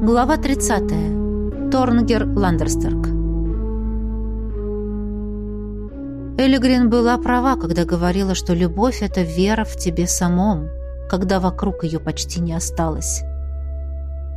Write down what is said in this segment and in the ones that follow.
Глава 30. Торнгер Ландерстерк. Элигрин была права, когда говорила, что любовь — это вера в тебе самом, когда вокруг ее почти не осталось.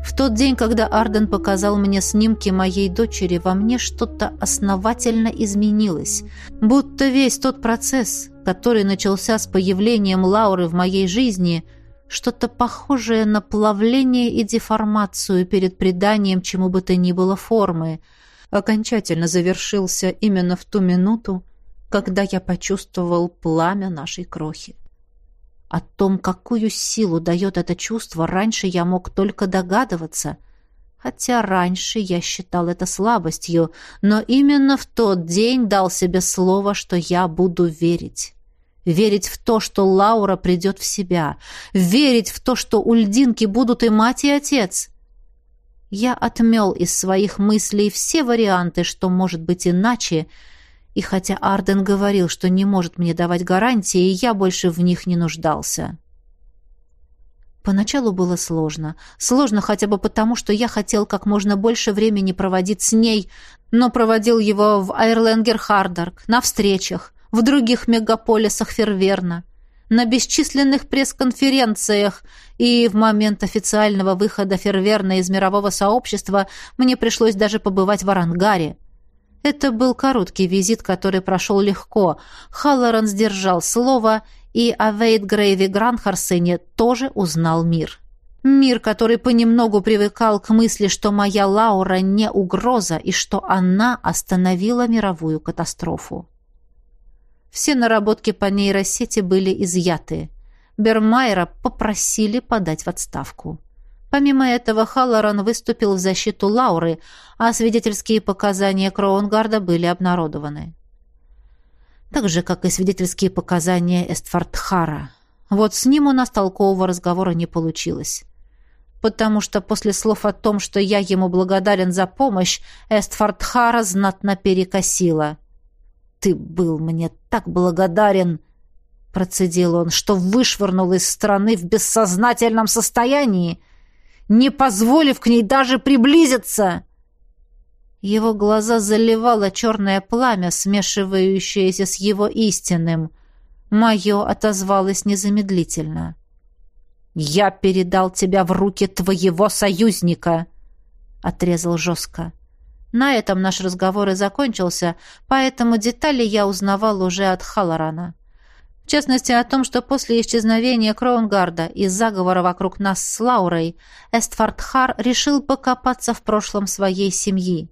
В тот день, когда Арден показал мне снимки моей дочери, во мне что-то основательно изменилось, будто весь тот процесс, который начался с появлением Лауры в моей жизни — что-то похожее на плавление и деформацию перед приданием чему бы то ни было формы, окончательно завершился именно в ту минуту, когда я почувствовал пламя нашей крохи. О том, какую силу дает это чувство, раньше я мог только догадываться, хотя раньше я считал это слабостью, но именно в тот день дал себе слово, что я буду верить верить в то, что Лаура придет в себя, верить в то, что у льдинки будут и мать, и отец. Я отмел из своих мыслей все варианты, что может быть иначе, и хотя Арден говорил, что не может мне давать гарантии, я больше в них не нуждался. Поначалу было сложно. Сложно хотя бы потому, что я хотел как можно больше времени проводить с ней, но проводил его в Айрленгер-Хардарк, на встречах, в других мегаполисах Ферверна, на бесчисленных пресс-конференциях, и в момент официального выхода Ферверна из мирового сообщества мне пришлось даже побывать в Арангаре. Это был короткий визит, который прошел легко. Халлоран сдержал слово, и о Вейд Грейве Гранхарсене тоже узнал мир. Мир, который понемногу привыкал к мысли, что моя Лаура не угроза и что она остановила мировую катастрофу. Все наработки по нейросети были изъяты. Бермайера попросили подать в отставку. Помимо этого, Халлоран выступил в защиту Лауры, а свидетельские показания Кроунгарда были обнародованы. Так же, как и свидетельские показания Эстфордхара. Вот с ним у нас толкового разговора не получилось. Потому что после слов о том, что я ему благодарен за помощь, Эстфордхара знатно перекосила ты был мне так благодарен, процедил он, что вышвырнул из страны в бессознательном состоянии, не позволив к ней даже приблизиться. Его глаза заливало черное пламя, смешивающееся с его истинным. Мое отозвалось незамедлительно. «Я передал тебя в руки твоего союзника», — отрезал жестко. На этом наш разговор и закончился, поэтому детали я узнавал уже от Халлорана. В частности, о том, что после исчезновения Кроунгарда и заговора вокруг нас с Лаурой, Эстфордхар решил покопаться в прошлом своей семьи.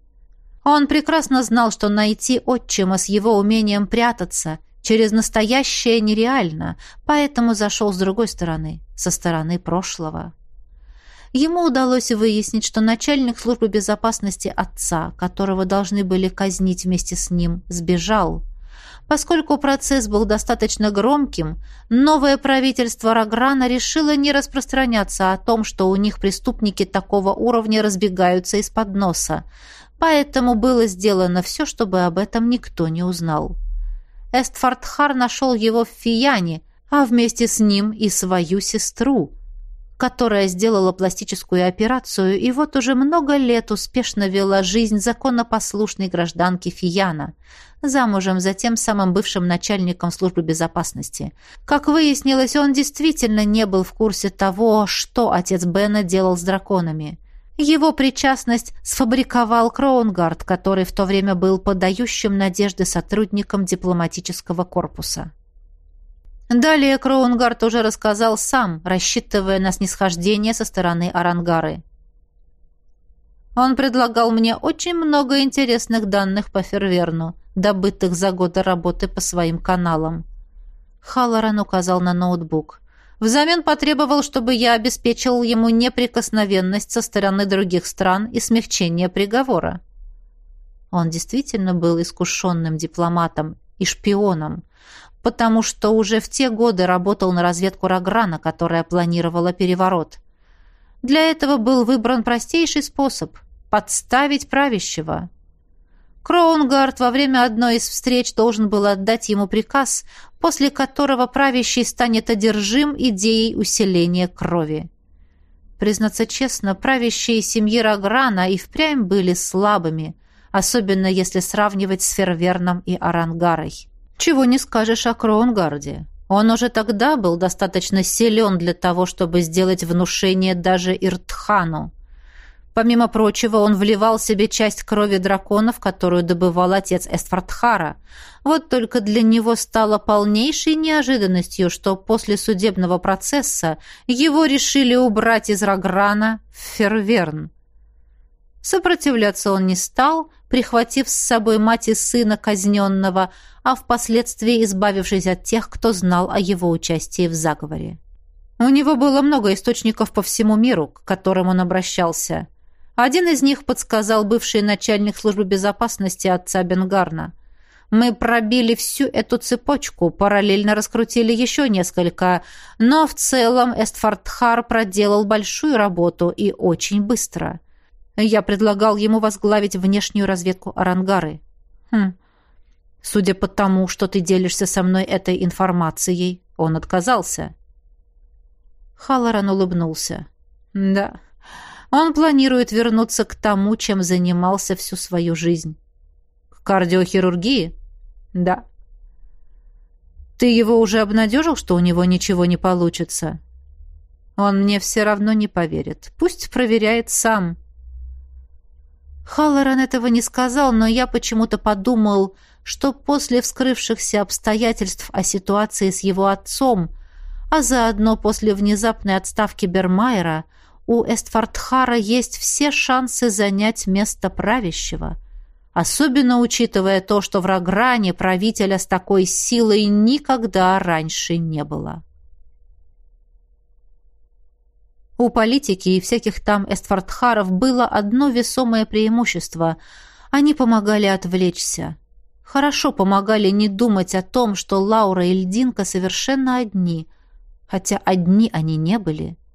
Он прекрасно знал, что найти отчима с его умением прятаться через настоящее нереально, поэтому зашел с другой стороны, со стороны прошлого. Ему удалось выяснить, что начальник службы безопасности отца, которого должны были казнить вместе с ним, сбежал. Поскольку процесс был достаточно громким, новое правительство Раграна решило не распространяться о том, что у них преступники такого уровня разбегаются из-под носа. Поэтому было сделано все, чтобы об этом никто не узнал. Эстфордхар нашел его в Фияне, а вместе с ним и свою сестру – которая сделала пластическую операцию и вот уже много лет успешно вела жизнь законопослушной гражданки Фияна, замужем за тем самым бывшим начальником службы безопасности. Как выяснилось, он действительно не был в курсе того, что отец Бена делал с драконами. Его причастность сфабриковал Кроунгард, который в то время был подающим надежды сотрудником дипломатического корпуса. Далее Кроунгард уже рассказал сам, рассчитывая на снисхождение со стороны Арангары. Он предлагал мне очень много интересных данных по Ферверну, добытых за годы работы по своим каналам. Халлоран указал на ноутбук. Взамен потребовал, чтобы я обеспечил ему неприкосновенность со стороны других стран и смягчение приговора. Он действительно был искушенным дипломатом и шпионом, потому что уже в те годы работал на разведку Раграна, которая планировала переворот. Для этого был выбран простейший способ – подставить правящего. Кроунгард во время одной из встреч должен был отдать ему приказ, после которого правящий станет одержим идеей усиления крови. Признаться честно, правящие семьи Раграна и впрямь были слабыми, особенно если сравнивать с Ферверном и Арангарой. Чего не скажешь о Кроунгарде. Он уже тогда был достаточно силен для того, чтобы сделать внушение даже Иртхану. Помимо прочего, он вливал себе часть крови драконов, которую добывал отец Эстфортхара. Вот только для него стало полнейшей неожиданностью, что после судебного процесса его решили убрать из Раграна в Ферверн. Сопротивляться он не стал, прихватив с собой мать и сына казненного, а впоследствии избавившись от тех, кто знал о его участии в заговоре. У него было много источников по всему миру, к которым он обращался – один из них подсказал бывший начальник службы безопасности отца Бенгарна. Мы пробили всю эту цепочку, параллельно раскрутили еще несколько, но в целом Эстфортхар проделал большую работу и очень быстро. Я предлагал ему возглавить внешнюю разведку Арангары. Хм. Судя по тому, что ты делишься со мной этой информацией, он отказался. Халлоран улыбнулся. Да, он планирует вернуться к тому, чем занимался всю свою жизнь. К кардиохирургии? Да. Ты его уже обнадежил, что у него ничего не получится? Он мне все равно не поверит. Пусть проверяет сам. Халлоран этого не сказал, но я почему-то подумал, что после вскрывшихся обстоятельств о ситуации с его отцом, а заодно после внезапной отставки Бермайера, у Эстфортхара есть все шансы занять место правящего, особенно учитывая то, что в Рагране правителя с такой силой никогда раньше не было. У политики и всяких там Эстфортхаров было одно весомое преимущество – они помогали отвлечься. Хорошо помогали не думать о том, что Лаура и Льдинка совершенно одни, хотя одни они не были –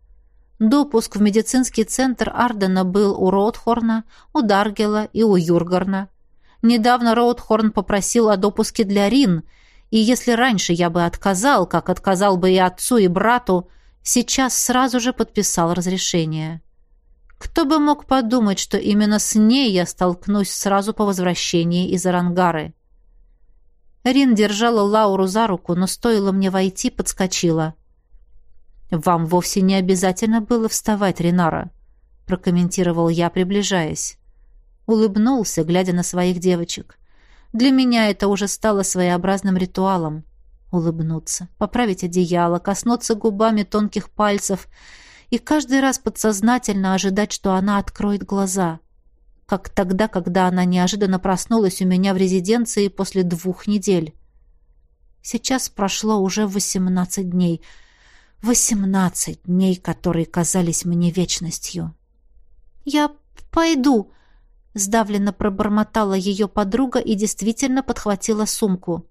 Допуск в медицинский центр Ардена был у Роудхорна, у Даргела и у Юргарна. Недавно Роудхорн попросил о допуске для Рин, и если раньше я бы отказал, как отказал бы и отцу, и брату, сейчас сразу же подписал разрешение. Кто бы мог подумать, что именно с ней я столкнусь сразу по возвращении из Арангары. Рин держала Лауру за руку, но стоило мне войти, подскочила. «Вам вовсе не обязательно было вставать, Ринара», — прокомментировал я, приближаясь. Улыбнулся, глядя на своих девочек. Для меня это уже стало своеобразным ритуалом. Улыбнуться, поправить одеяло, коснуться губами тонких пальцев и каждый раз подсознательно ожидать, что она откроет глаза. Как тогда, когда она неожиданно проснулась у меня в резиденции после двух недель. Сейчас прошло уже восемнадцать дней — Восемнадцать дней, которые казались мне вечностью. «Я пойду», — сдавленно пробормотала ее подруга и действительно подхватила сумку.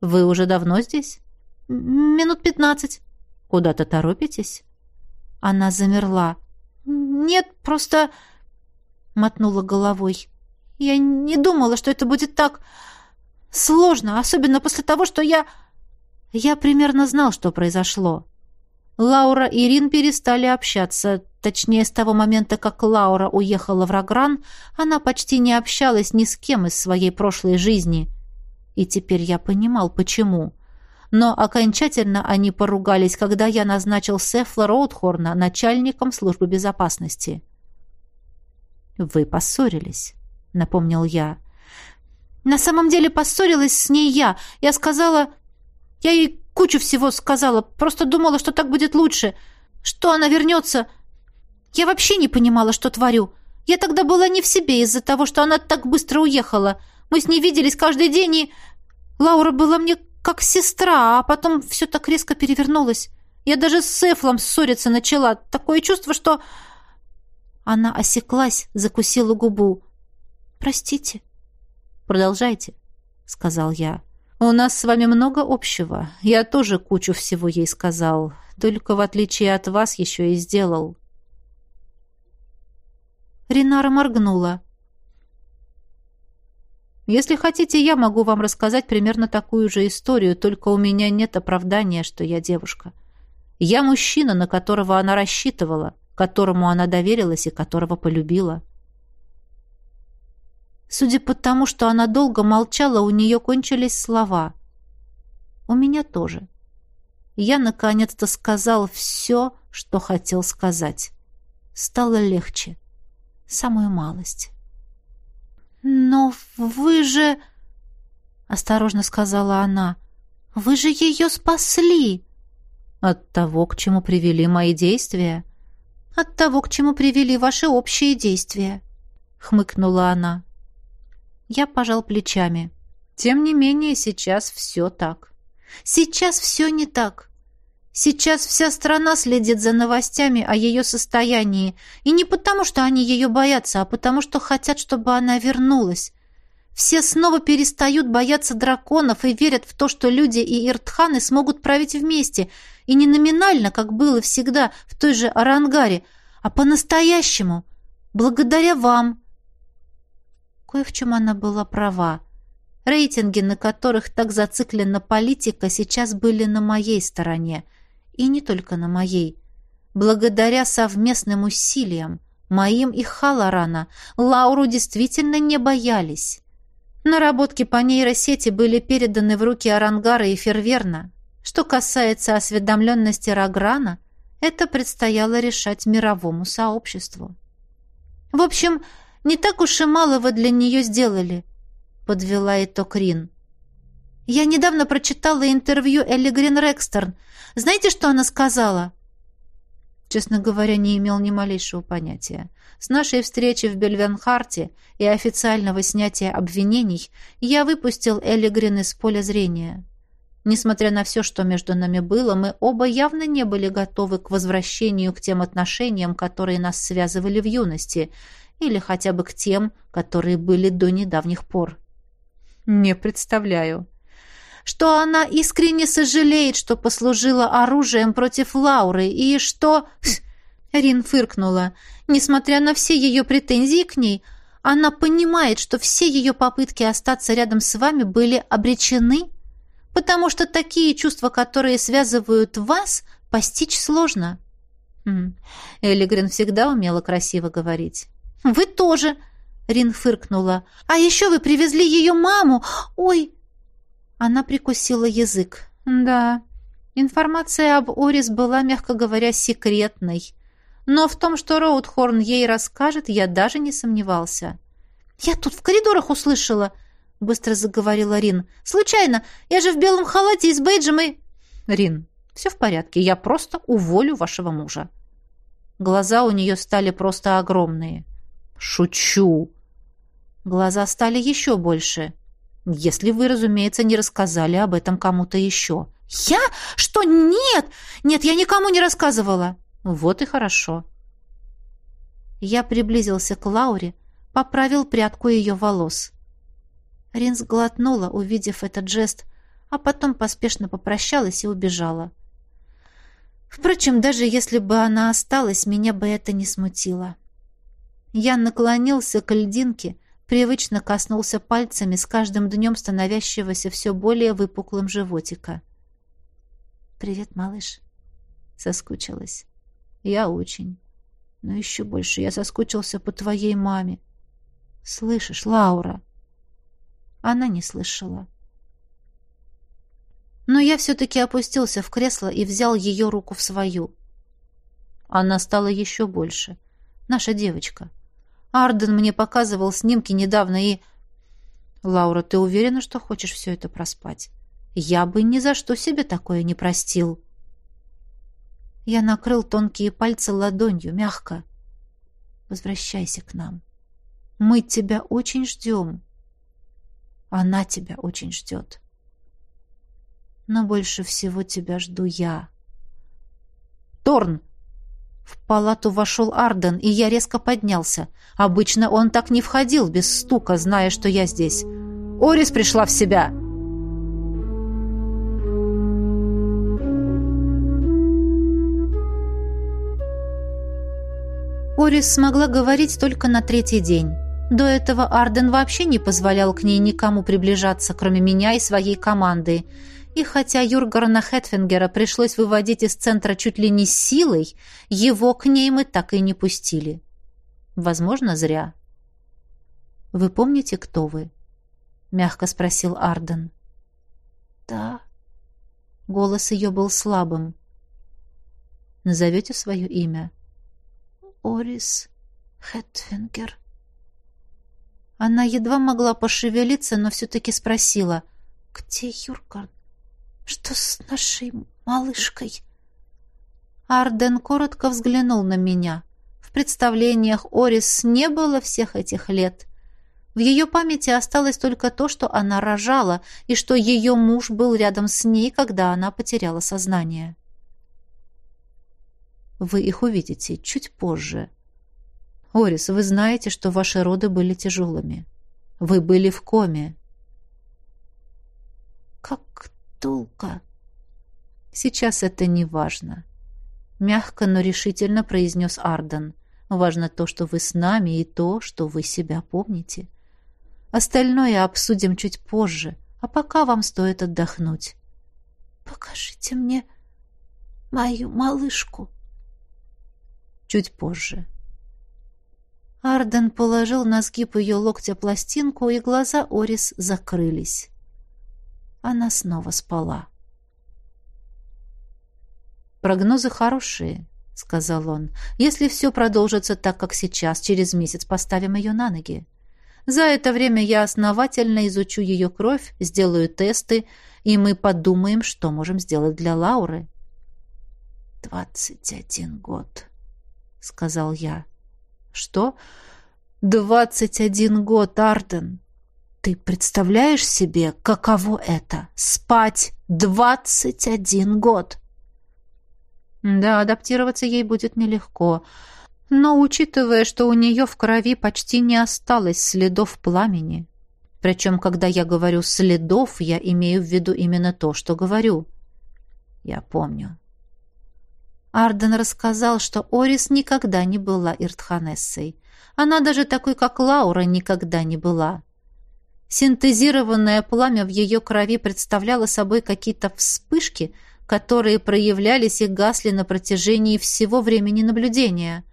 «Вы уже давно здесь?» «Минут пятнадцать». «Куда-то торопитесь?» Она замерла. «Нет, просто...» — мотнула головой. «Я не думала, что это будет так сложно, особенно после того, что я...» Я примерно знал, что произошло. Лаура и Рин перестали общаться. Точнее, с того момента, как Лаура уехала в Рагран, она почти не общалась ни с кем из своей прошлой жизни. И теперь я понимал, почему. Но окончательно они поругались, когда я назначил Сефла Роудхорна начальником службы безопасности. «Вы поссорились», — напомнил я. «На самом деле поссорилась с ней я. Я сказала, я ей кучу всего сказала, просто думала, что так будет лучше, что она вернется. Я вообще не понимала, что творю. Я тогда была не в себе из-за того, что она так быстро уехала. Мы с ней виделись каждый день, и Лаура была мне как сестра, а потом все так резко перевернулось. Я даже с Эфлом ссориться начала. Такое чувство, что... Она осеклась, закусила губу. «Простите». «Продолжайте», — сказал я. «У нас с вами много общего. Я тоже кучу всего ей сказал, только в отличие от вас еще и сделал». Ринара моргнула. «Если хотите, я могу вам рассказать примерно такую же историю, только у меня нет оправдания, что я девушка. Я мужчина, на которого она рассчитывала, которому она доверилась и которого полюбила. Судя по тому, что она долго молчала, у нее кончились слова. У меня тоже. Я наконец-то сказал все, что хотел сказать. Стало легче. Самую малость. «Но вы же...» — осторожно сказала она. «Вы же ее спасли!» «От того, к чему привели мои действия?» «От того, к чему привели ваши общие действия», — хмыкнула она. Я пожал плечами. Тем не менее, сейчас все так. Сейчас все не так. Сейчас вся страна следит за новостями о ее состоянии. И не потому, что они ее боятся, а потому, что хотят, чтобы она вернулась. Все снова перестают бояться драконов и верят в то, что люди и иртханы смогут править вместе. И не номинально, как было всегда в той же Арангаре, а по-настоящему. Благодаря вам. Кое в чем она была права. Рейтинги, на которых так зациклена политика, сейчас были на моей стороне. И не только на моей. Благодаря совместным усилиям, моим и Халарана, Лауру действительно не боялись. Наработки по нейросети были переданы в руки Арангара и Ферверна. Что касается осведомленности Раграна, это предстояло решать мировому сообществу. В общем, не так уж и мало вы для нее сделали», — подвела итог Рин. «Я недавно прочитала интервью Элли Грин Рекстерн. Знаете, что она сказала?» Честно говоря, не имел ни малейшего понятия. С нашей встречи в Бельвенхарте и официального снятия обвинений я выпустил Элли Грин из поля зрения. Несмотря на все, что между нами было, мы оба явно не были готовы к возвращению к тем отношениям, которые нас связывали в юности — или хотя бы к тем, которые были до недавних пор. Не представляю. Что она искренне сожалеет, что послужила оружием против Лауры, и что... Рин фыркнула. Несмотря на все ее претензии к ней, она понимает, что все ее попытки остаться рядом с вами были обречены, потому что такие чувства, которые связывают вас, постичь сложно. Элигрин всегда умела красиво говорить. «Вы тоже!» — Рин фыркнула. «А еще вы привезли ее маму! Ой!» Она прикусила язык. «Да, информация об Орис была, мягко говоря, секретной. Но в том, что Роудхорн ей расскажет, я даже не сомневался». «Я тут в коридорах услышала!» — быстро заговорила Рин. «Случайно! Я же в белом халате и с бейджем и...» «Рин, все в порядке. Я просто уволю вашего мужа». Глаза у нее стали просто огромные. «Шучу!» Глаза стали еще больше. «Если вы, разумеется, не рассказали об этом кому-то еще». «Я? Что? Нет! Нет, я никому не рассказывала!» «Вот и хорошо». Я приблизился к Лауре, поправил прядку ее волос. Ринс глотнула, увидев этот жест, а потом поспешно попрощалась и убежала. Впрочем, даже если бы она осталась, меня бы это не смутило. Я наклонился к льдинке, привычно коснулся пальцами с каждым днем становящегося все более выпуклым животика. «Привет, малыш». Соскучилась. «Я очень. Но еще больше я соскучился по твоей маме. Слышишь, Лаура?» Она не слышала. Но я все-таки опустился в кресло и взял ее руку в свою. Она стала еще больше. Наша девочка. Арден мне показывал снимки недавно и... Лаура, ты уверена, что хочешь все это проспать? Я бы ни за что себе такое не простил. Я накрыл тонкие пальцы ладонью, мягко. Возвращайся к нам. Мы тебя очень ждем. Она тебя очень ждет. Но больше всего тебя жду я. Торн! В палату вошел Арден, и я резко поднялся. Обычно он так не входил без стука, зная, что я здесь. Орис пришла в себя. Орис смогла говорить только на третий день. До этого Арден вообще не позволял к ней никому приближаться, кроме меня и своей команды. И хотя Юргарна Хетфингера пришлось выводить из центра чуть ли не силой, его к ней мы так и не пустили. Возможно, зря. «Вы помните, кто вы?» — мягко спросил Арден. «Да». Голос ее был слабым. «Назовете свое имя?» «Орис Хетфингер». Она едва могла пошевелиться, но все-таки спросила. «Где Юргард? Что с нашей малышкой?» Арден коротко взглянул на меня. В представлениях Орис не было всех этих лет. В ее памяти осталось только то, что она рожала, и что ее муж был рядом с ней, когда она потеряла сознание. Вы их увидите чуть позже. Орис, вы знаете, что ваши роды были тяжелыми. Вы были в коме. Как долго? Сейчас это не важно. Мягко, но решительно произнес Арден. Важно то, что вы с нами, и то, что вы себя помните. — Остальное обсудим чуть позже, а пока вам стоит отдохнуть. Покажите мне мою малышку. Чуть позже. Арден положил на сгиб ее локтя пластинку, и глаза Орис закрылись. Она снова спала. «Прогнозы хорошие», — сказал он. «Если все продолжится так, как сейчас, через месяц поставим ее на ноги. За это время я основательно изучу ее кровь, сделаю тесты, и мы подумаем, что можем сделать для Лауры. «Двадцать один год», — сказал я. «Что? Двадцать один год, Арден! Ты представляешь себе, каково это — спать двадцать один год?» «Да, адаптироваться ей будет нелегко». Но учитывая, что у нее в крови почти не осталось следов пламени, причем, когда я говорю «следов», я имею в виду именно то, что говорю. Я помню. Арден рассказал, что Орис никогда не была Иртханессой. Она даже такой, как Лаура, никогда не была. Синтезированное пламя в ее крови представляло собой какие-то вспышки, которые проявлялись и гасли на протяжении всего времени наблюдения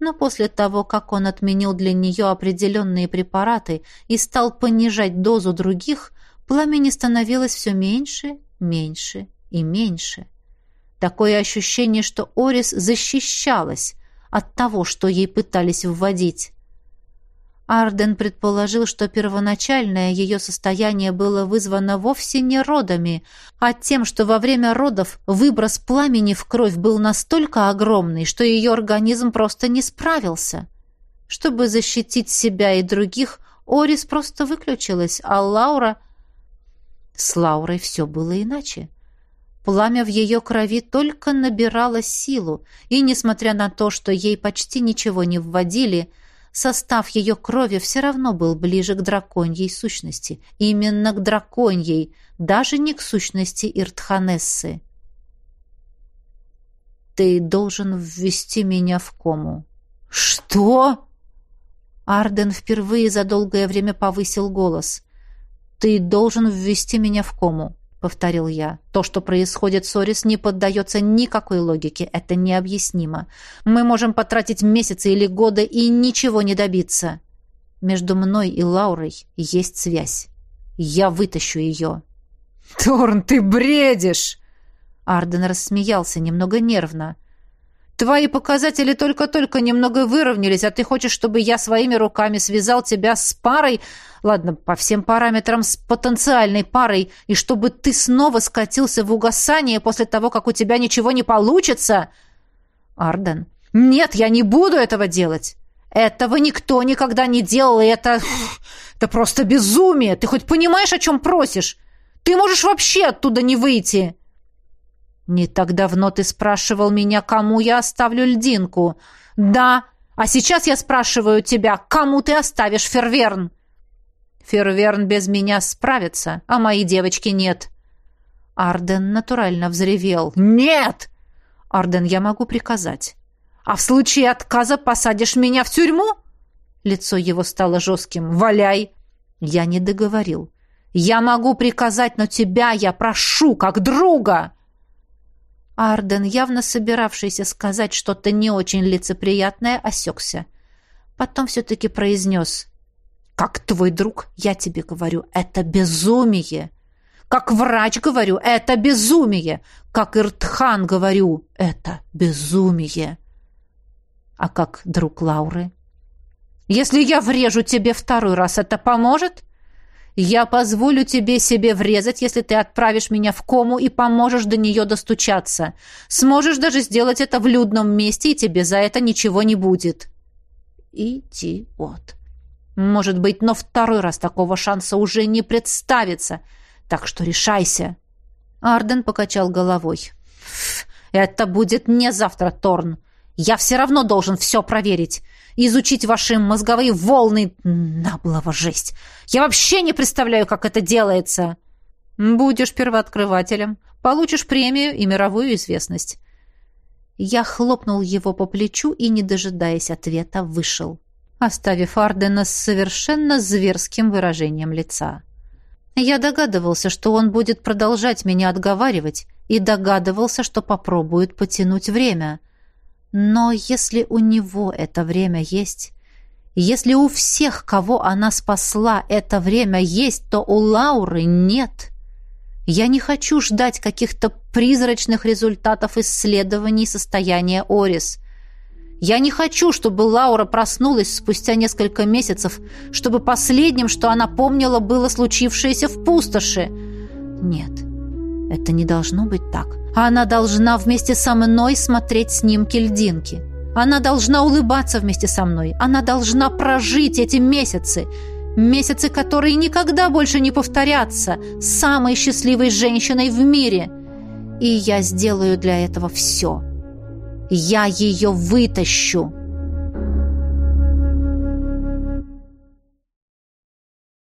но после того, как он отменил для нее определенные препараты и стал понижать дозу других, пламени становилось все меньше, меньше и меньше. Такое ощущение, что Орис защищалась от того, что ей пытались вводить. Арден предположил, что первоначальное ее состояние было вызвано вовсе не родами, а тем, что во время родов выброс пламени в кровь был настолько огромный, что ее организм просто не справился. Чтобы защитить себя и других, Орис просто выключилась, а Лаура... С Лаурой все было иначе. Пламя в ее крови только набирало силу, и, несмотря на то, что ей почти ничего не вводили, состав ее крови все равно был ближе к драконьей сущности. Именно к драконьей, даже не к сущности Иртханессы. «Ты должен ввести меня в кому». «Что?» Арден впервые за долгое время повысил голос. «Ты должен ввести меня в кому». — повторил я. «То, что происходит с Орис, не поддается никакой логике. Это необъяснимо. Мы можем потратить месяцы или годы и ничего не добиться. Между мной и Лаурой есть связь. Я вытащу ее». «Торн, ты бредишь!» Арден рассмеялся немного нервно. Твои показатели только-только немного выровнялись, а ты хочешь, чтобы я своими руками связал тебя с парой, ладно, по всем параметрам с потенциальной парой, и чтобы ты снова скатился в угасание после того, как у тебя ничего не получится? Арден, нет, я не буду этого делать. Этого никто никогда не делал, и это... Это просто безумие. Ты хоть понимаешь, о чем просишь? Ты можешь вообще оттуда не выйти. «Не так давно ты спрашивал меня, кому я оставлю льдинку». «Да, а сейчас я спрашиваю тебя, кому ты оставишь Ферверн?» «Ферверн без меня справится, а мои девочки нет». Арден натурально взревел. «Нет!» «Арден, я могу приказать». «А в случае отказа посадишь меня в тюрьму?» Лицо его стало жестким. «Валяй!» Я не договорил. Я могу приказать, но тебя я прошу, как друга!» Арден, явно собиравшийся сказать что-то не очень лицеприятное, осекся. Потом все-таки произнес. «Как твой друг, я тебе говорю, это безумие!» Как врач говорю, это безумие. Как Иртхан говорю, это безумие. А как друг Лауры? Если я врежу тебе второй раз, это поможет? Я позволю тебе себе врезать, если ты отправишь меня в кому и поможешь до нее достучаться. Сможешь даже сделать это в людном месте, и тебе за это ничего не будет. Идиот. Может быть, но второй раз такого шанса уже не представится. — так что решайся. Арден покачал головой. Это будет не завтра, Торн. Я все равно должен все проверить. Изучить ваши мозговые волны. Наблова жесть. Я вообще не представляю, как это делается. Будешь первооткрывателем. Получишь премию и мировую известность. Я хлопнул его по плечу и, не дожидаясь ответа, вышел, оставив Ардена с совершенно зверским выражением лица. Я догадывался, что он будет продолжать меня отговаривать, и догадывался, что попробует потянуть время. Но если у него это время есть, если у всех, кого она спасла, это время есть, то у Лауры нет. Я не хочу ждать каких-то призрачных результатов исследований состояния Орис. Я не хочу, чтобы Лаура проснулась спустя несколько месяцев, чтобы последним, что она помнила, было случившееся в пустоши. Нет, это не должно быть так. Она должна вместе со мной смотреть снимки льдинки. Она должна улыбаться вместе со мной. Она должна прожить эти месяцы. Месяцы, которые никогда больше не повторятся. Самой счастливой женщиной в мире. И я сделаю для этого все. Я ее вытащу!»